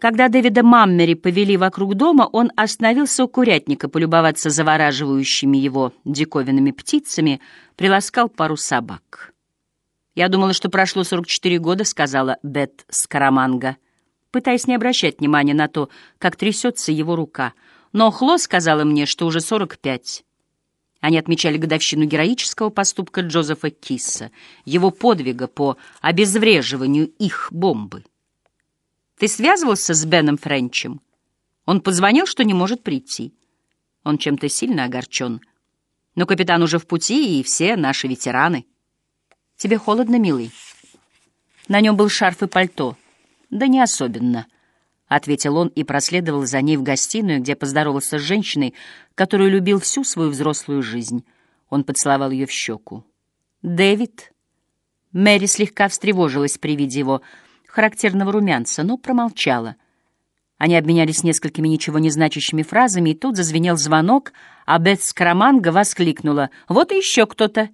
Когда Дэвида Маммери повели вокруг дома, он остановился у курятника полюбоваться завораживающими его диковинными птицами, приласкал пару собак. «Я думала, что прошло 44 года», — сказала Бет Скараманга, пытаясь не обращать внимания на то, как трясется его рука. Но Хло сказала мне, что уже 45. Они отмечали годовщину героического поступка Джозефа Кисса, его подвига по обезвреживанию их бомбы. Ты связывался с Беном Френчем? Он позвонил, что не может прийти. Он чем-то сильно огорчен. Но капитан уже в пути, и все наши ветераны. Тебе холодно, милый? На нем был шарф и пальто. Да не особенно, — ответил он и проследовал за ней в гостиную, где поздоровался с женщиной, которую любил всю свою взрослую жизнь. Он поцеловал ее в щеку. «Дэвид?» Мэри слегка встревожилась при виде его, — характерного румянца, но промолчала. Они обменялись несколькими ничего не значащими фразами, и тут зазвенел звонок, а Бет Скараманга воскликнула. «Вот и еще кто-то!»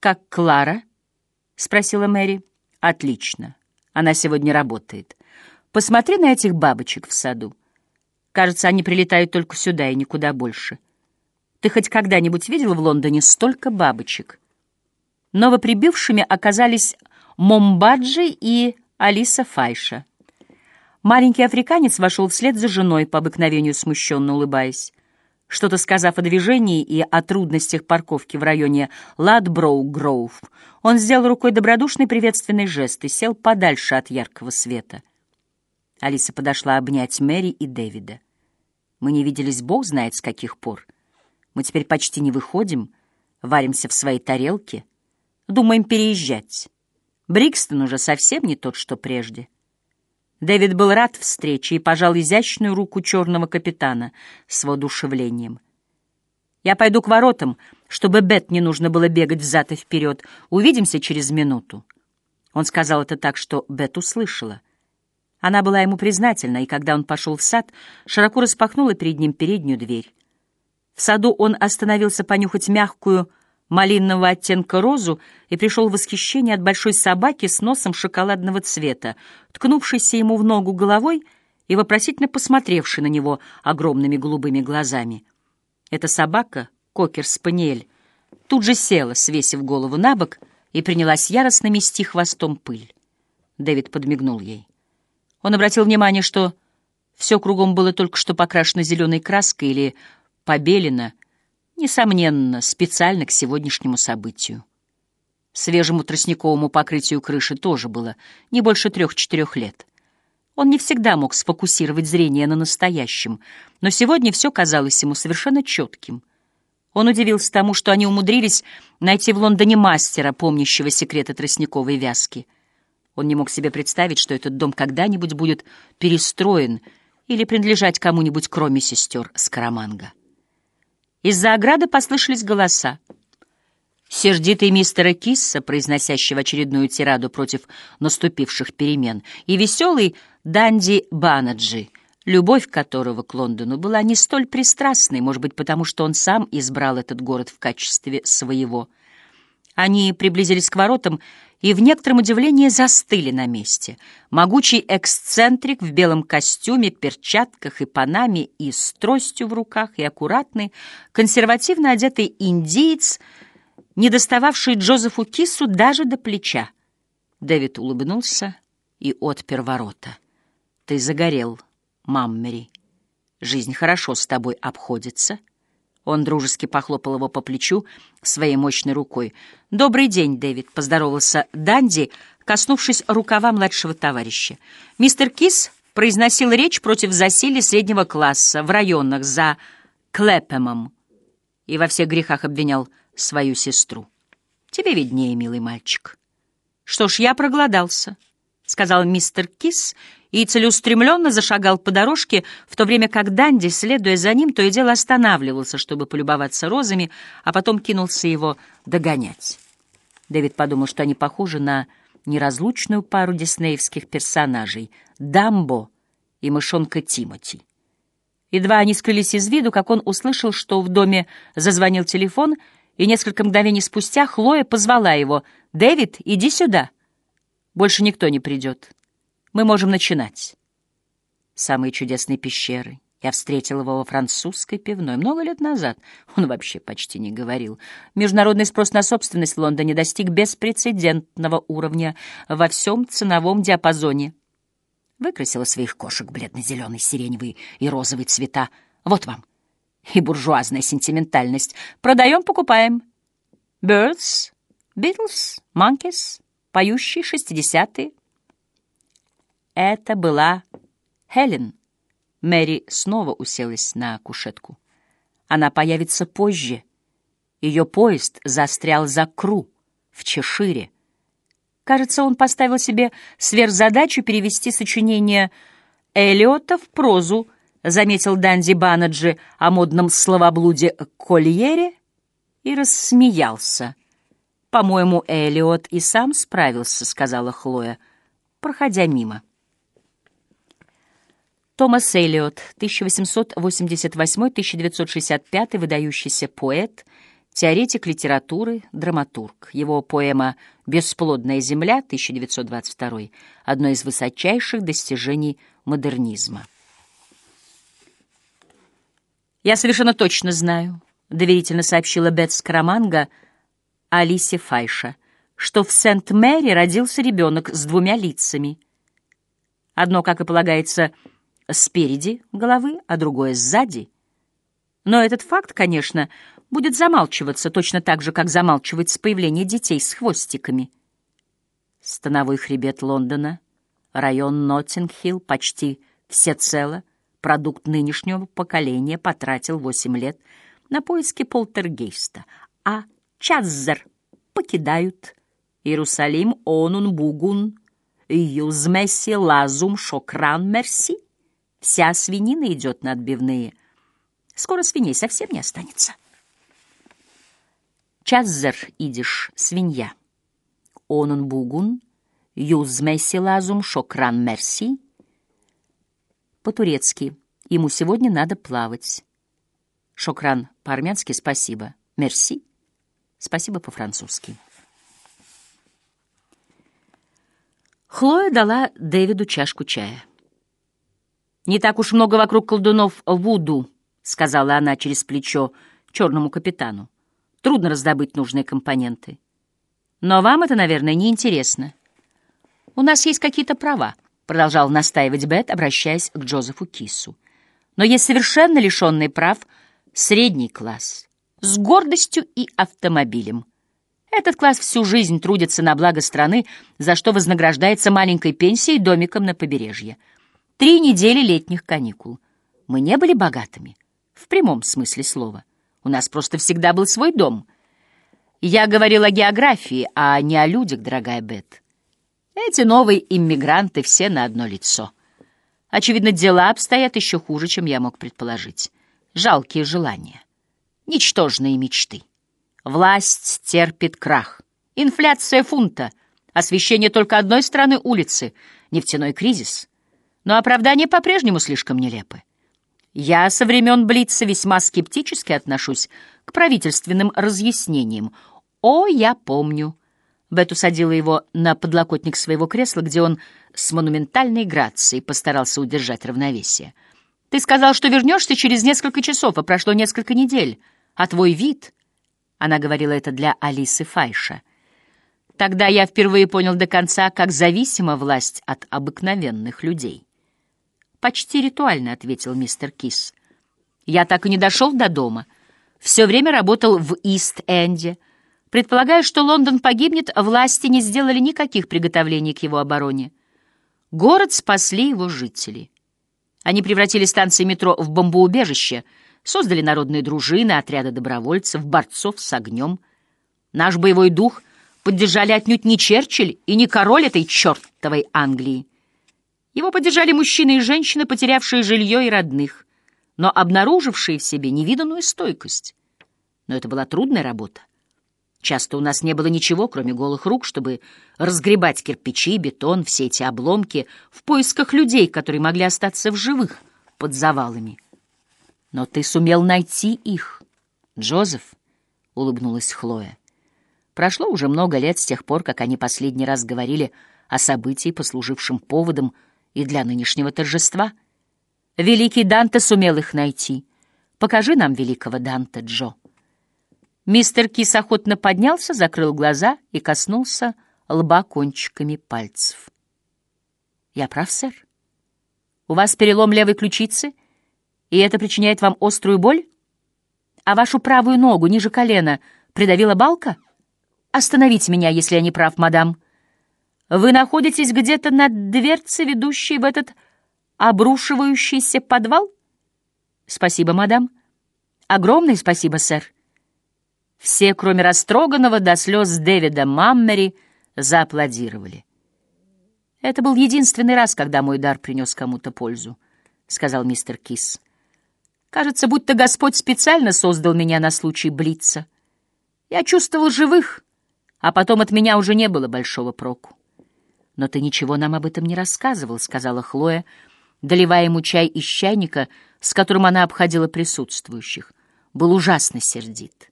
«Как Клара?» — спросила Мэри. «Отлично. Она сегодня работает. Посмотри на этих бабочек в саду. Кажется, они прилетают только сюда и никуда больше. Ты хоть когда-нибудь видел в Лондоне столько бабочек?» Новоприбывшими оказались Момбаджи и Алиса Файша. Маленький африканец вошел вслед за женой, по обыкновению смущенно улыбаясь. Что-то сказав о движении и о трудностях парковки в районе Ладброу-Гроув, он сделал рукой добродушный приветственный жест и сел подальше от яркого света. Алиса подошла обнять Мэри и Дэвида. «Мы не виделись бог знает с каких пор. Мы теперь почти не выходим, варимся в своей тарелке, думаем переезжать». Брикстон уже совсем не тот, что прежде. Дэвид был рад встрече и пожал изящную руку черного капитана с воодушевлением. «Я пойду к воротам, чтобы Бет не нужно было бегать взад и вперед. Увидимся через минуту». Он сказал это так, что Бет услышала. Она была ему признательна, и когда он пошел в сад, широко распахнула перед ним переднюю дверь. В саду он остановился понюхать мягкую, малинового оттенка розу и пришел в восхищение от большой собаки с носом шоколадного цвета, ткнувшейся ему в ногу головой и вопросительно посмотревшей на него огромными голубыми глазами. Эта собака, кокер-спаниель, тут же села, свесив голову на бок, и принялась яростно мести хвостом пыль. Дэвид подмигнул ей. Он обратил внимание, что все кругом было только что покрашено зеленой краской или побелено, Несомненно, специально к сегодняшнему событию. Свежему тростниковому покрытию крыши тоже было не больше трех-четырех лет. Он не всегда мог сфокусировать зрение на настоящем, но сегодня все казалось ему совершенно четким. Он удивился тому, что они умудрились найти в Лондоне мастера, помнящего секреты тростниковой вязки. Он не мог себе представить, что этот дом когда-нибудь будет перестроен или принадлежать кому-нибудь, кроме сестер Скараманга. Из-за ограды послышались голоса. Сердитый мистера Кисса, произносящего очередную тираду против наступивших перемен, и веселый Данди Банаджи, любовь которого к Лондону была не столь пристрастной, может быть, потому что он сам избрал этот город в качестве своего. Они приблизились к воротам и в некотором удивлении застыли на месте. Могучий эксцентрик в белом костюме, перчатках и панаме и с тростью в руках, и аккуратный, консервативно одетый индиец, не достававший Джозефу Кису даже до плеча. Дэвид улыбнулся и отпер ворота. «Ты загорел, Маммери. Жизнь хорошо с тобой обходится». Он дружески похлопал его по плечу своей мощной рукой. «Добрый день, Дэвид», — поздоровался Данди, коснувшись рукава младшего товарища. Мистер Кис произносил речь против засилия среднего класса в районах за Клэпемом и во всех грехах обвинял свою сестру. «Тебе виднее, милый мальчик». «Что ж, я проголодался», — сказал мистер Кис и целеустремленно зашагал по дорожке, в то время как Данди, следуя за ним, то и дело останавливался, чтобы полюбоваться розами, а потом кинулся его догонять. Дэвид подумал, что они похожи на неразлучную пару диснеевских персонажей — Дамбо и мышонка Тимоти. Едва они скрылись из виду, как он услышал, что в доме зазвонил телефон, и несколько мгновений спустя Хлоя позвала его «Дэвид, иди сюда». Больше никто не придет. Мы можем начинать. самые чудесные пещеры. Я встретил его во французской пивной много лет назад. Он вообще почти не говорил. Международный спрос на собственность в Лондоне достиг беспрецедентного уровня во всем ценовом диапазоне. Выкрасила своих кошек бледно-зеленый, сиреневый и розовый цвета. Вот вам. И буржуазная сентиментальность. Продаем, покупаем. Birds, Beatles, Monkeys, поющие шестидесятые. Это была Хелен. Мэри снова уселась на кушетку. Она появится позже. Ее поезд застрял за Кру в Чешире. Кажется, он поставил себе сверхзадачу перевести сочинение Эллиота в прозу, заметил Данди Банаджи о модном словоблуде Кольере и рассмеялся. «По-моему, Эллиот и сам справился», — сказала Хлоя, проходя мимо. Томас Эллиот, 1888-1965, выдающийся поэт, теоретик литературы, драматург. Его поэма «Бесплодная земля» 1922 — одно из высочайших достижений модернизма. «Я совершенно точно знаю», — доверительно сообщила Бет Скараманга Алисе Файша, что в Сент-Мэри родился ребенок с двумя лицами. Одно, как и полагается, — спереди головы, а другое сзади. Но этот факт, конечно, будет замалчиваться точно так же, как замалчивается появление детей с хвостиками. Становой хребет Лондона, район Ноттинг-Хилл почти всецело, продукт нынешнего поколения потратил восемь лет на поиски полтергейста, а Чаззер покидают Иерусалим, Онун, Бугун, Юзмесси, Лазум, Шокран, Мерси. Вся свинина идет на отбивные. Скоро свиней совсем не останется. Чаззер идиш, свинья. Онун бугун, юзмеси лазум, шокран мерси. По-турецки. Ему сегодня надо плавать. Шокран по-армянски спасибо. Мерси. Спасибо по-французски. Хлоя дала Дэвиду чашку чая. «Не так уж много вокруг колдунов Вуду», — сказала она через плечо черному капитану. «Трудно раздобыть нужные компоненты. Но вам это, наверное, не интересно. «У нас есть какие-то права», — продолжал настаивать Бет, обращаясь к Джозефу Кису. «Но есть совершенно лишенный прав средний класс, с гордостью и автомобилем». Этот класс всю жизнь трудится на благо страны, за что вознаграждается маленькой пенсией и домиком на побережье. Три недели летних каникул. Мы не были богатыми, в прямом смысле слова. У нас просто всегда был свой дом. Я говорил о географии, а не о людях, дорогая Бет. Эти новые иммигранты все на одно лицо. Очевидно, дела обстоят еще хуже, чем я мог предположить. Жалкие желания. Ничтожные мечты. Власть терпит крах. Инфляция фунта. Освещение только одной стороны улицы. Нефтяной кризис — но оправдания по-прежнему слишком нелепы. Я со времен Блица весьма скептически отношусь к правительственным разъяснениям. О, я помню. Бет усадила его на подлокотник своего кресла, где он с монументальной грацией постарался удержать равновесие. Ты сказал, что вернешься через несколько часов, а прошло несколько недель. А твой вид... Она говорила это для Алисы Файша. Тогда я впервые понял до конца, как зависима власть от обыкновенных людей. «Почти ритуально», — ответил мистер Кис. «Я так и не дошел до дома. Все время работал в Ист-Энде. Предполагая, что Лондон погибнет, власти не сделали никаких приготовлений к его обороне. Город спасли его жители. Они превратили станции метро в бомбоубежище, создали народные дружины, отряды добровольцев, борцов с огнем. Наш боевой дух поддержали отнюдь не Черчилль и не король этой чертовой Англии. Его поддержали мужчины и женщины, потерявшие жилье и родных, но обнаружившие в себе невиданную стойкость. Но это была трудная работа. Часто у нас не было ничего, кроме голых рук, чтобы разгребать кирпичи, бетон, все эти обломки в поисках людей, которые могли остаться в живых под завалами. Но ты сумел найти их, Джозеф, — улыбнулась Хлоя. Прошло уже много лет с тех пор, как они последний раз говорили о событии, послужившем поводом и для нынешнего торжества. Великий Данте сумел их найти. Покажи нам великого Данте, Джо. Мистер Кис охотно поднялся, закрыл глаза и коснулся лба кончиками пальцев. «Я прав, сэр? У вас перелом левой ключицы, и это причиняет вам острую боль? А вашу правую ногу ниже колена придавила балка? Остановите меня, если я не прав, мадам. Вы находитесь где-то над дверцей, ведущей в этот обрушивающийся подвал? Спасибо, мадам. Огромное спасибо, сэр. Все, кроме растроганного до слез Дэвида Маммери, зааплодировали. «Это был единственный раз, когда мой дар принес кому-то пользу», — сказал мистер Кис. «Кажется, будто Господь специально создал меня на случай Блица. Я чувствовал живых, а потом от меня уже не было большого проку». «Но ты ничего нам об этом не рассказывал», — сказала Хлоя, доливая ему чай из чайника, с которым она обходила присутствующих. Был ужасно сердит.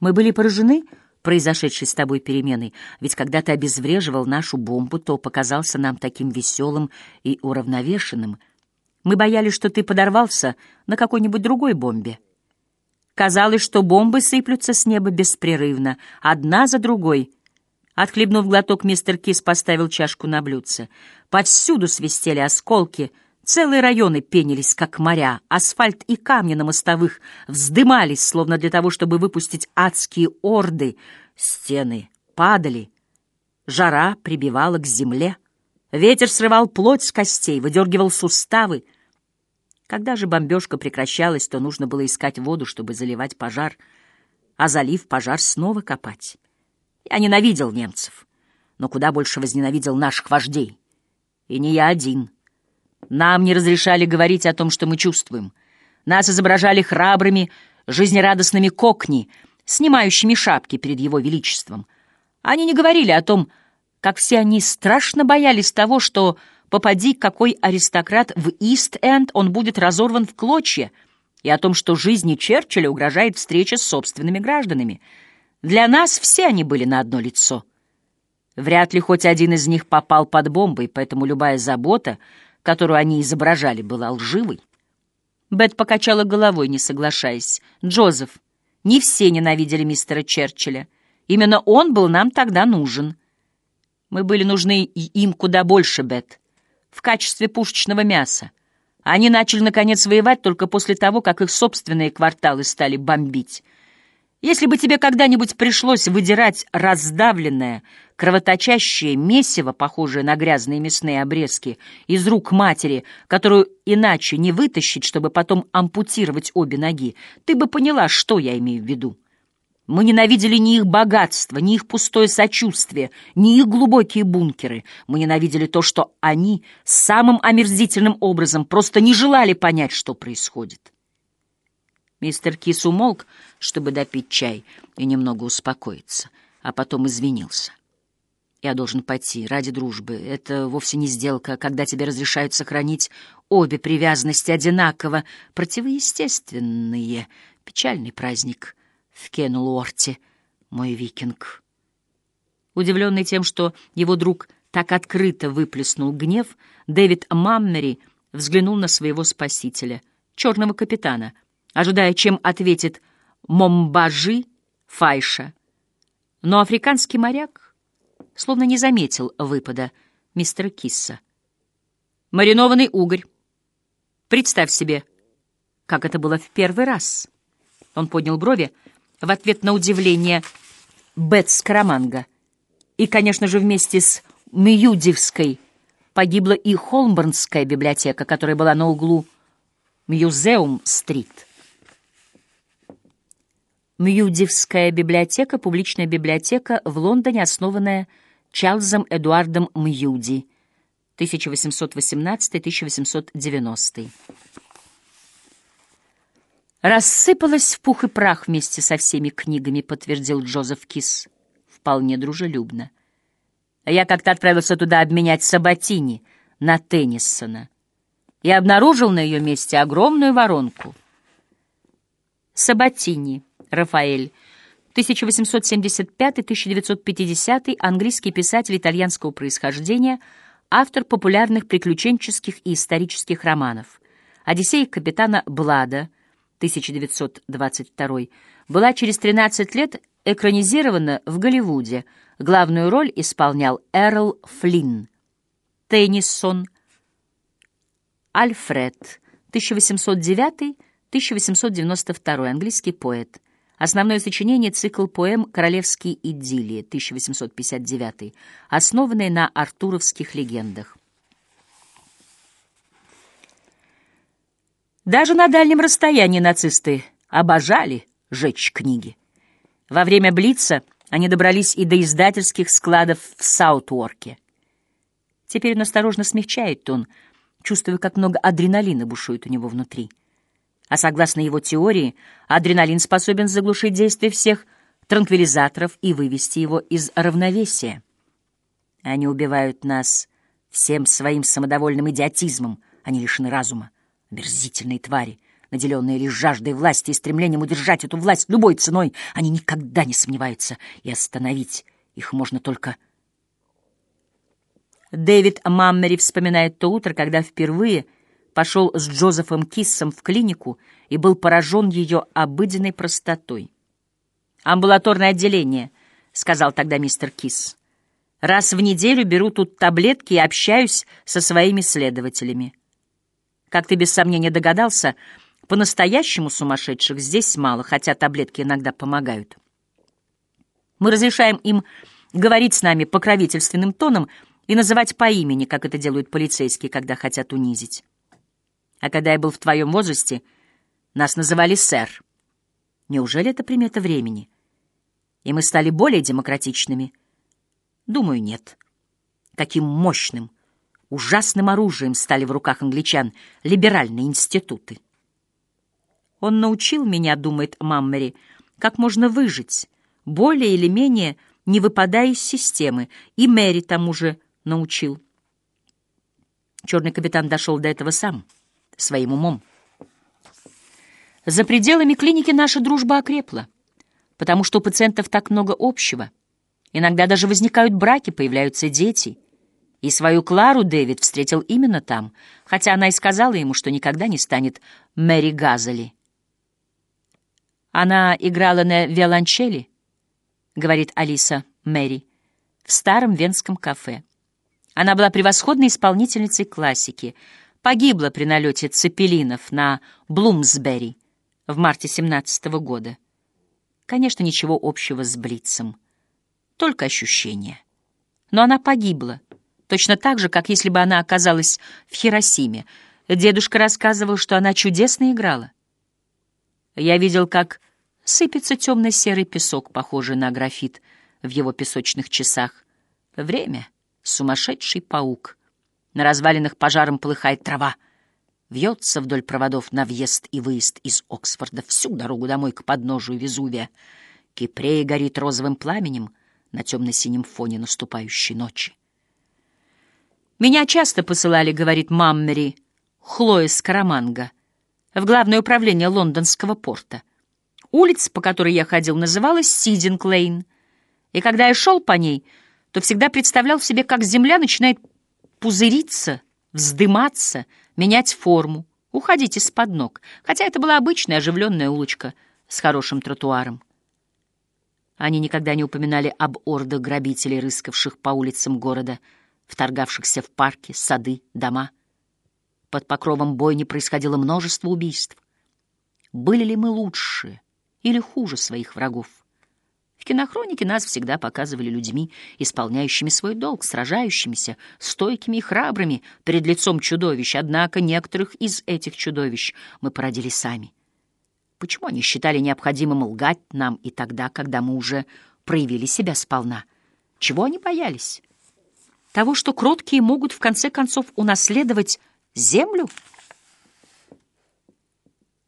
Мы были поражены произошедшей с тобой переменой, ведь когда ты обезвреживал нашу бомбу, то показался нам таким веселым и уравновешенным. Мы боялись, что ты подорвался на какой-нибудь другой бомбе. Казалось, что бомбы сыплются с неба беспрерывно, одна за другой. Отхлебнув глоток, мистер Кис поставил чашку на блюдце. Повсюду свистели осколки — Целые районы пенились, как моря, асфальт и камни на мостовых вздымались, словно для того, чтобы выпустить адские орды. Стены падали, жара прибивала к земле. Ветер срывал плоть с костей, выдергивал суставы. Когда же бомбежка прекращалась, то нужно было искать воду, чтобы заливать пожар, а залив пожар снова копать. Я ненавидел немцев, но куда больше возненавидел наших вождей. И не я один — нам не разрешали говорить о том, что мы чувствуем. Нас изображали храбрыми, жизнерадостными кокни, снимающими шапки перед его величеством. Они не говорили о том, как все они страшно боялись того, что, попади какой аристократ в Ист-Энд, он будет разорван в клочья, и о том, что жизни Черчилля угрожает встреча с собственными гражданами. Для нас все они были на одно лицо. Вряд ли хоть один из них попал под бомбой, поэтому любая забота — которую они изображали, была лживой. Бет покачала головой, не соглашаясь. «Джозеф, не все ненавидели мистера Черчилля. Именно он был нам тогда нужен. Мы были нужны им куда больше, Бет, в качестве пушечного мяса. Они начали, наконец, воевать только после того, как их собственные кварталы стали бомбить. Если бы тебе когда-нибудь пришлось выдирать раздавленное, кровоточащее месиво, похожее на грязные мясные обрезки, из рук матери, которую иначе не вытащить, чтобы потом ампутировать обе ноги, ты бы поняла, что я имею в виду. Мы ненавидели ни их богатство, ни их пустое сочувствие, ни их глубокие бункеры. Мы ненавидели то, что они самым омерзительным образом просто не желали понять, что происходит. Мистер Кис умолк, чтобы допить чай и немного успокоиться, а потом извинился. «Я должен пойти ради дружбы. Это вовсе не сделка, когда тебе разрешают сохранить обе привязанности одинаково, противоестественные. Печальный праздник в Кенлуорте, мой викинг». Удивленный тем, что его друг так открыто выплеснул гнев, Дэвид Маммери взглянул на своего спасителя, черного капитана — ожидая, чем ответит Момбажи Файша. Но африканский моряк словно не заметил выпада мистера Кисса. «Маринованный угорь. Представь себе, как это было в первый раз». Он поднял брови в ответ на удивление Бет Скараманга. И, конечно же, вместе с Мьюдивской погибла и Холмборнская библиотека, которая была на углу Мьюзеум-стрит. Мьюдивская библиотека — публичная библиотека в Лондоне, основанная Чарльзом Эдуардом Мьюди, 1818-1890. «Рассыпалась в пух и прах вместе со всеми книгами», — подтвердил Джозеф Кис вполне дружелюбно. «Я как-то отправился туда обменять Сабатини на Теннисона и обнаружил на ее месте огромную воронку. Сабатини — Рафаэль. 1875-1950 английский писатель итальянского происхождения, автор популярных приключенческих и исторических романов – «Одиссея капитана Блада» 1922 была через 13 лет экранизирована в Голливуде. Главную роль исполнял Эрл Флинн. Теннисон, Альфред, 1809-1892, английский поэт. Основное сочинение — цикл поэм «Королевские идиллии» 1859, основанный на артуровских легендах. Даже на дальнем расстоянии нацисты обожали жечь книги. Во время Блица они добрались и до издательских складов в Саутворке. Теперь он осторожно смягчает тон, чувствуя, как много адреналина бушует у него внутри. А согласно его теории, адреналин способен заглушить действие всех транквилизаторов и вывести его из равновесия. Они убивают нас всем своим самодовольным идиотизмом, они лишены разума. Мерзительные твари, наделенные лишь жаждой власти и стремлением удержать эту власть любой ценой, они никогда не сомневаются, и остановить их можно только... Дэвид Маммери вспоминает то утро, когда впервые пошел с Джозефом Киссом в клинику и был поражен ее обыденной простотой. «Амбулаторное отделение», — сказал тогда мистер Кисс. «Раз в неделю беру тут таблетки и общаюсь со своими следователями». Как ты без сомнения догадался, по-настоящему сумасшедших здесь мало, хотя таблетки иногда помогают. Мы разрешаем им говорить с нами покровительственным тоном и называть по имени, как это делают полицейские, когда хотят унизить. А когда я был в твоем возрасте, нас называли сэр. Неужели это примета времени? И мы стали более демократичными? Думаю, нет. Каким мощным, Ужасным оружием стали в руках англичан либеральные институты. Он научил меня, думает Маммери, как можно выжить, более или менее не выпадая из системы, и Мэри тому же научил. Черный капитан дошел до этого сам, своим умом. За пределами клиники наша дружба окрепла, потому что у пациентов так много общего. Иногда даже возникают браки, появляются дети — и свою Клару Дэвид встретил именно там, хотя она и сказала ему, что никогда не станет Мэри Газели. «Она играла на виолончели», — говорит Алиса Мэри, — «в старом венском кафе. Она была превосходной исполнительницей классики, погибла при налете цепелинов на Блумсбери в марте 17 -го года. Конечно, ничего общего с Блицем, только ощущение. Но она погибла, точно так же, как если бы она оказалась в Хиросиме. Дедушка рассказывал, что она чудесно играла. Я видел, как сыпется темно-серый песок, похожий на графит, в его песочных часах. Время — сумасшедший паук. На развалинах пожаром полыхает трава. Вьется вдоль проводов на въезд и выезд из Оксфорда всю дорогу домой к подножию Везувия. Кипрея горит розовым пламенем на темно-синем фоне наступающей ночи. Меня часто посылали, говорит Маммери, Хлоя Скараманга, в главное управление лондонского порта. Улица, по которой я ходил, называлась Сидинг-Лейн. И когда я шел по ней, то всегда представлял себе, как земля начинает пузыриться, вздыматься, менять форму, уходить из-под ног, хотя это была обычная оживленная улочка с хорошим тротуаром. Они никогда не упоминали об ордах грабителей, рыскавших по улицам города, вторгавшихся в парки, сады, дома. Под покровом бойни происходило множество убийств. Были ли мы лучше или хуже своих врагов? В кинохронике нас всегда показывали людьми, исполняющими свой долг, сражающимися, стойкими и храбрыми перед лицом чудовищ, однако некоторых из этих чудовищ мы породили сами. Почему они считали необходимым лгать нам и тогда, когда мы уже проявили себя сполна? Чего они боялись? того, что кроткие могут в конце концов унаследовать землю?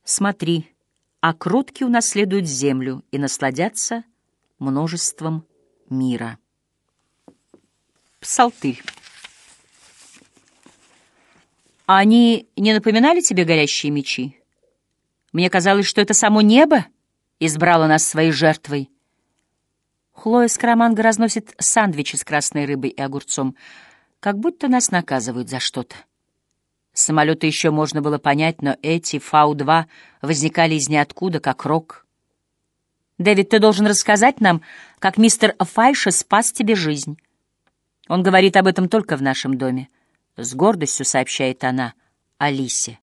Смотри, а кроткие унаследуют землю и насладятся множеством мира. Псалтырь. Они не напоминали тебе горящие мечи? Мне казалось, что это само небо избрало нас своей жертвой. Хлоя Скараманга разносит сандвичи с красной рыбой и огурцом, как будто нас наказывают за что-то. Самолеты еще можно было понять, но эти Фау-2 возникали из ниоткуда, как рок. «Дэвид, ты должен рассказать нам, как мистер Файша спас тебе жизнь. Он говорит об этом только в нашем доме. С гордостью сообщает она Алисе.